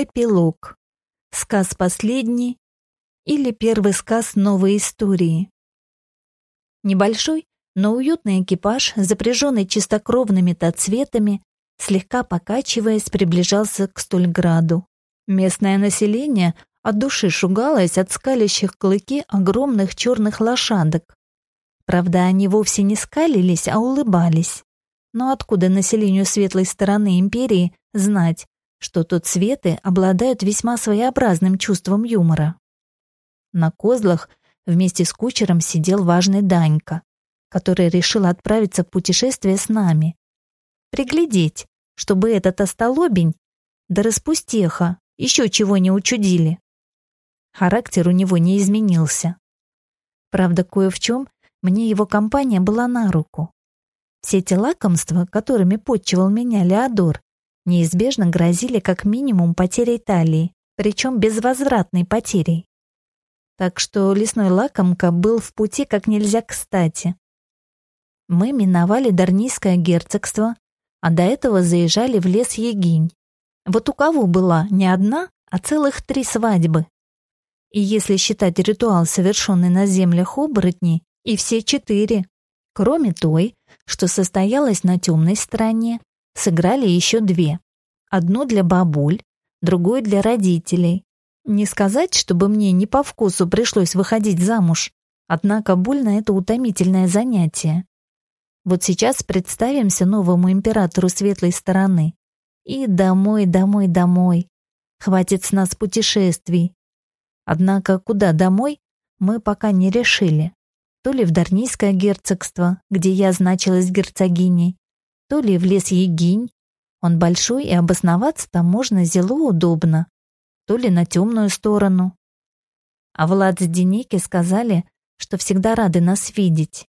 Эпилог. Сказ последний или первый сказ новой истории. Небольшой, но уютный экипаж, запряженный чистокровными тацветами, слегка покачиваясь, приближался к Стольграду. Местное население от души шугалось от скалящих клыки огромных черных лошадок. Правда, они вовсе не скалились, а улыбались. Но откуда населению светлой стороны империи знать, что тут цветы обладают весьма своеобразным чувством юмора. На козлах вместе с кучером сидел важный Данька, который решил отправиться в путешествие с нами. Приглядеть, чтобы этот остолобень, да распустеха, еще чего не учудили. Характер у него не изменился. Правда, кое в чем мне его компания была на руку. Все те лакомства, которыми подчивал меня Леодор, неизбежно грозили как минимум потерей талии, причем безвозвратной потерей. Так что лесной лакомка был в пути как нельзя кстати. Мы миновали Дарнийское герцогство, а до этого заезжали в лес Егинь. Вот у кого была не одна, а целых три свадьбы. И если считать ритуал, совершенный на землях оборотней, и все четыре, кроме той, что состоялась на темной стороне, сыграли еще две. Одну для бабуль, другую для родителей. Не сказать, чтобы мне не по вкусу пришлось выходить замуж, однако больно это утомительное занятие. Вот сейчас представимся новому императору светлой стороны. И домой, домой, домой. Хватит с нас путешествий. Однако куда домой, мы пока не решили. То ли в Дарнийское герцогство, где я значилась герцогиней, то ли в лес Егинь. Он большой, и обосноваться там можно зело удобно. То ли на темную сторону. А Влад с Денеки сказали, что всегда рады нас видеть.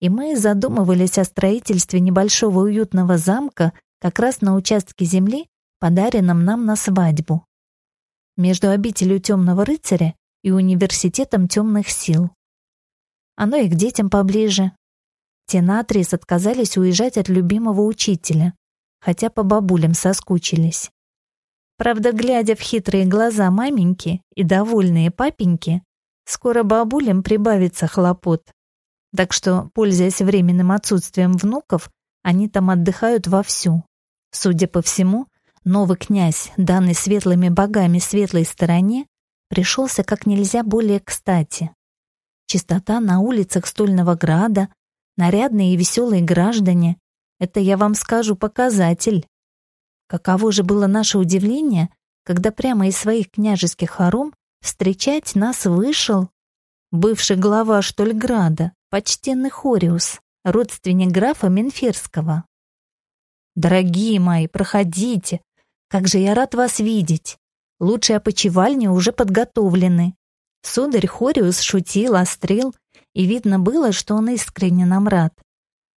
И мы задумывались о строительстве небольшого уютного замка как раз на участке земли, подаренном нам на свадьбу. Между обителью темного рыцаря и университетом темных сил. Оно и к детям поближе, те наотрез отказались уезжать от любимого учителя, хотя по бабулям соскучились. Правда, глядя в хитрые глаза маменьки и довольные папеньки, скоро бабулям прибавится хлопот. Так что, пользуясь временным отсутствием внуков, они там отдыхают вовсю. Судя по всему, новый князь, данный светлыми богами светлой стороне, пришелся как нельзя более кстати. Чистота на улицах Стольного Града, нарядные и веселые граждане. Это, я вам скажу, показатель. Каково же было наше удивление, когда прямо из своих княжеских хором встречать нас вышел бывший глава Штольграда, почтенный Хориус, родственник графа Менферского. «Дорогие мои, проходите. Как же я рад вас видеть. Лучшие опочивальни уже подготовлены». Сударь Хориус шутил, острил и видно было, что он искренне нам рад.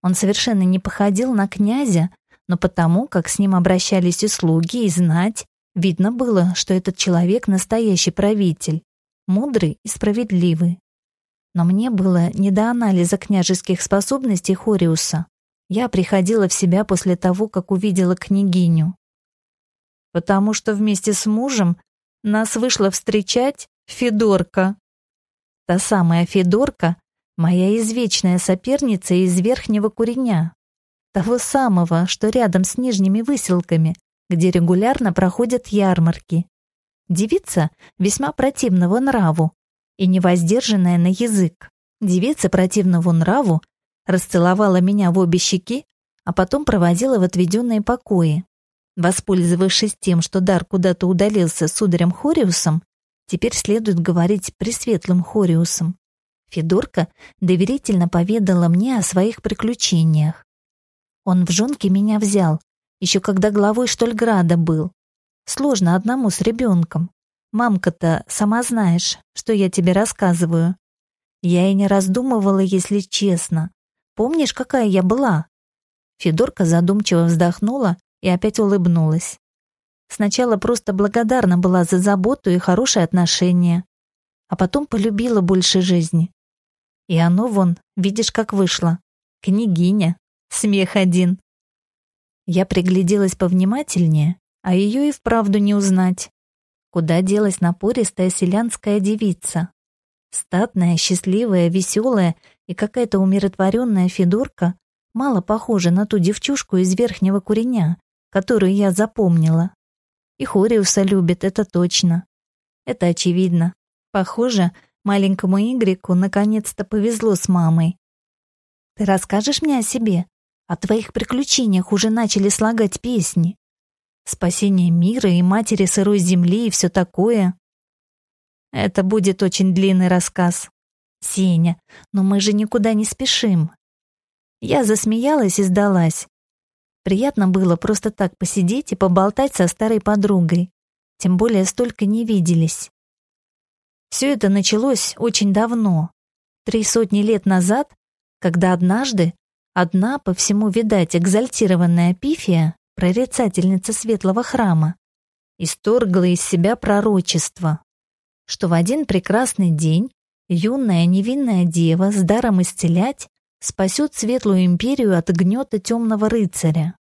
Он совершенно не походил на князя, но потому, как с ним обращались и слуги, и знать, видно было, что этот человек настоящий правитель, мудрый и справедливый. Но мне было не до анализа княжеских способностей Хориуса. Я приходила в себя после того, как увидела княгиню. Потому что вместе с мужем нас вышла встречать Федорка. Та самая Федорка, моя извечная соперница из верхнего куреня. Того самого, что рядом с нижними выселками, где регулярно проходят ярмарки. Девица весьма противного нраву и невоздержанная на язык. Девица противного нраву расцеловала меня в обе щеки, а потом проводила в отведенные покои. Воспользовавшись тем, что дар куда-то удалился с сударем Хориусом, Теперь следует говорить пресветлым Хориусом. Федорка доверительно поведала мне о своих приключениях. Он в жонки меня взял, еще когда главой Штольграда был. Сложно одному с ребенком. Мамка-то, сама знаешь, что я тебе рассказываю. Я и не раздумывала, если честно. Помнишь, какая я была?» Федорка задумчиво вздохнула и опять улыбнулась. Сначала просто благодарна была за заботу и хорошие отношения, а потом полюбила больше жизни. И оно вон, видишь, как вышло. Княгиня. Смех один. Я пригляделась повнимательнее, а ее и вправду не узнать. Куда делась напористая селянская девица? Статная, счастливая, веселая и какая-то умиротворенная Федорка мало похожа на ту девчушку из верхнего куреня, которую я запомнила. И Хориуса любит, это точно. Это очевидно. Похоже, маленькому Игрику наконец-то повезло с мамой. Ты расскажешь мне о себе? О твоих приключениях уже начали слагать песни. Спасение мира и матери сырой земли и все такое. Это будет очень длинный рассказ. Сеня, но мы же никуда не спешим. Я засмеялась и сдалась. Приятно было просто так посидеть и поболтать со старой подругой. Тем более столько не виделись. Все это началось очень давно. Три сотни лет назад, когда однажды одна, по всему видать, экзальтированная Пифия, прорицательница светлого храма, исторгла из себя пророчество, что в один прекрасный день юная невинная дева с даром исцелять спасет светлую империю от гнета темного рыцаря.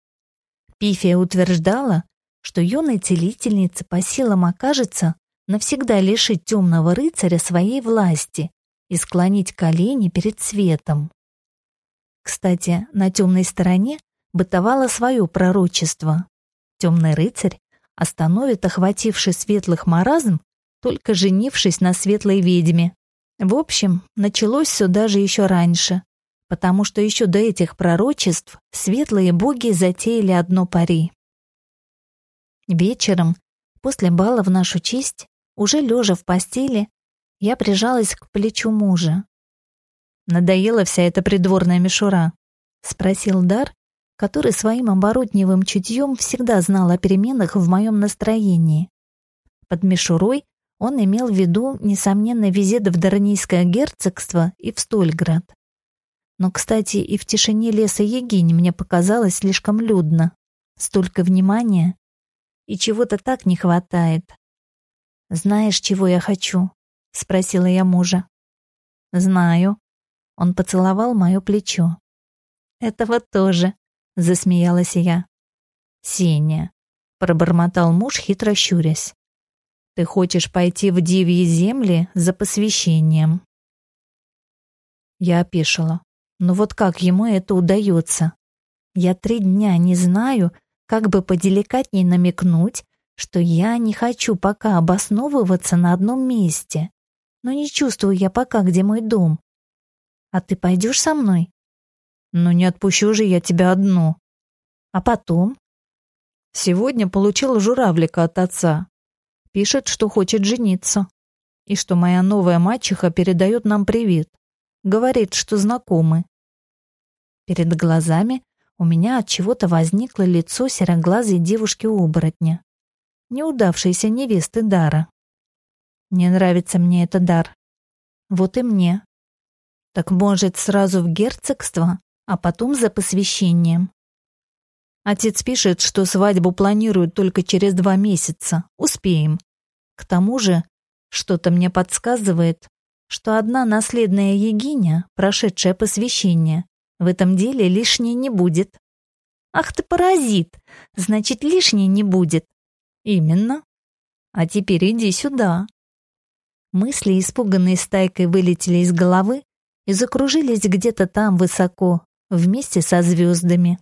Пифия утверждала, что юной целительнице по силам окажется навсегда лишить темного рыцаря своей власти и склонить колени перед светом. Кстати, на темной стороне бытовало свое пророчество. Темный рыцарь остановит охвативший светлых маразм, только женившись на светлой ведьме. В общем, началось все даже еще раньше, потому что еще до этих пророчеств светлые боги затеяли одно пари. Вечером, после бала в нашу честь, уже лежа в постели, я прижалась к плечу мужа. «Надоела вся эта придворная мишура?» — спросил Дар, который своим оборотневым чутьем всегда знал о переменах в моем настроении. Под мишурой он имел в виду, несомненно, визит в Дарнийское герцогство и в Стольград. Но, кстати, и в тишине леса Егинь мне показалось слишком людно. Столько внимания. И чего-то так не хватает. «Знаешь, чего я хочу?» — спросила я мужа. «Знаю». Он поцеловал мое плечо. «Этого тоже», — засмеялась я. «Сеня», — пробормотал муж, хитро щурясь. «Ты хочешь пойти в дивьи земли за посвящением?» Я опешила. Но вот как ему это удается? Я три дня не знаю, как бы поделикатней намекнуть, что я не хочу пока обосновываться на одном месте. Но не чувствую я пока, где мой дом. А ты пойдешь со мной? Ну не отпущу же я тебя одну. А потом? Сегодня получил журавлика от отца. Пишет, что хочет жениться. И что моя новая мачеха передает нам привет. Говорит, что знакомы. Перед глазами у меня от чего-то возникло лицо сероглазой девушки-оборотня, неудавшейся невесты Дара. Не нравится мне этот дар. Вот и мне. Так может, сразу в герцогство, а потом за посвящением. Отец пишет, что свадьбу планируют только через два месяца. Успеем. К тому же, что-то мне подсказывает, что одна наследная егиня, прошедшая посвящение, в этом деле лишней не будет. Ах ты паразит! Значит, лишней не будет. Именно. А теперь иди сюда. Мысли, испуганные стайкой, вылетели из головы и закружились где-то там высоко, вместе со звездами.